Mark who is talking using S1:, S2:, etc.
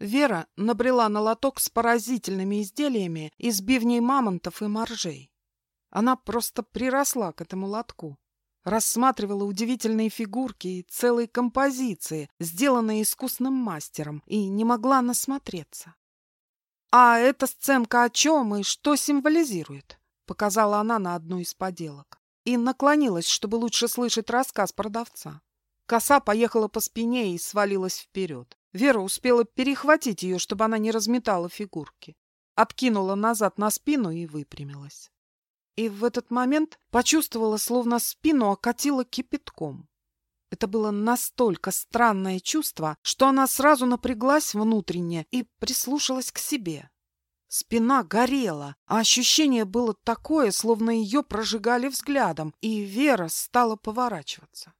S1: Вера набрела на лоток с поразительными изделиями из бивней мамонтов и моржей. Она просто приросла к этому лотку. Рассматривала удивительные фигурки и целые композиции, сделанные искусным мастером, и не могла насмотреться. «А эта сценка о чем и что символизирует?» — показала она на одну из поделок. И наклонилась, чтобы лучше слышать рассказ продавца. Коса поехала по спине и свалилась вперед. Вера успела перехватить ее, чтобы она не разметала фигурки. Откинула назад на спину и выпрямилась. И в этот момент почувствовала, словно спину окатило кипятком. Это было настолько странное чувство, что она сразу напряглась внутренне и прислушалась к себе. Спина горела, а ощущение было такое, словно ее прожигали взглядом, и Вера стала поворачиваться.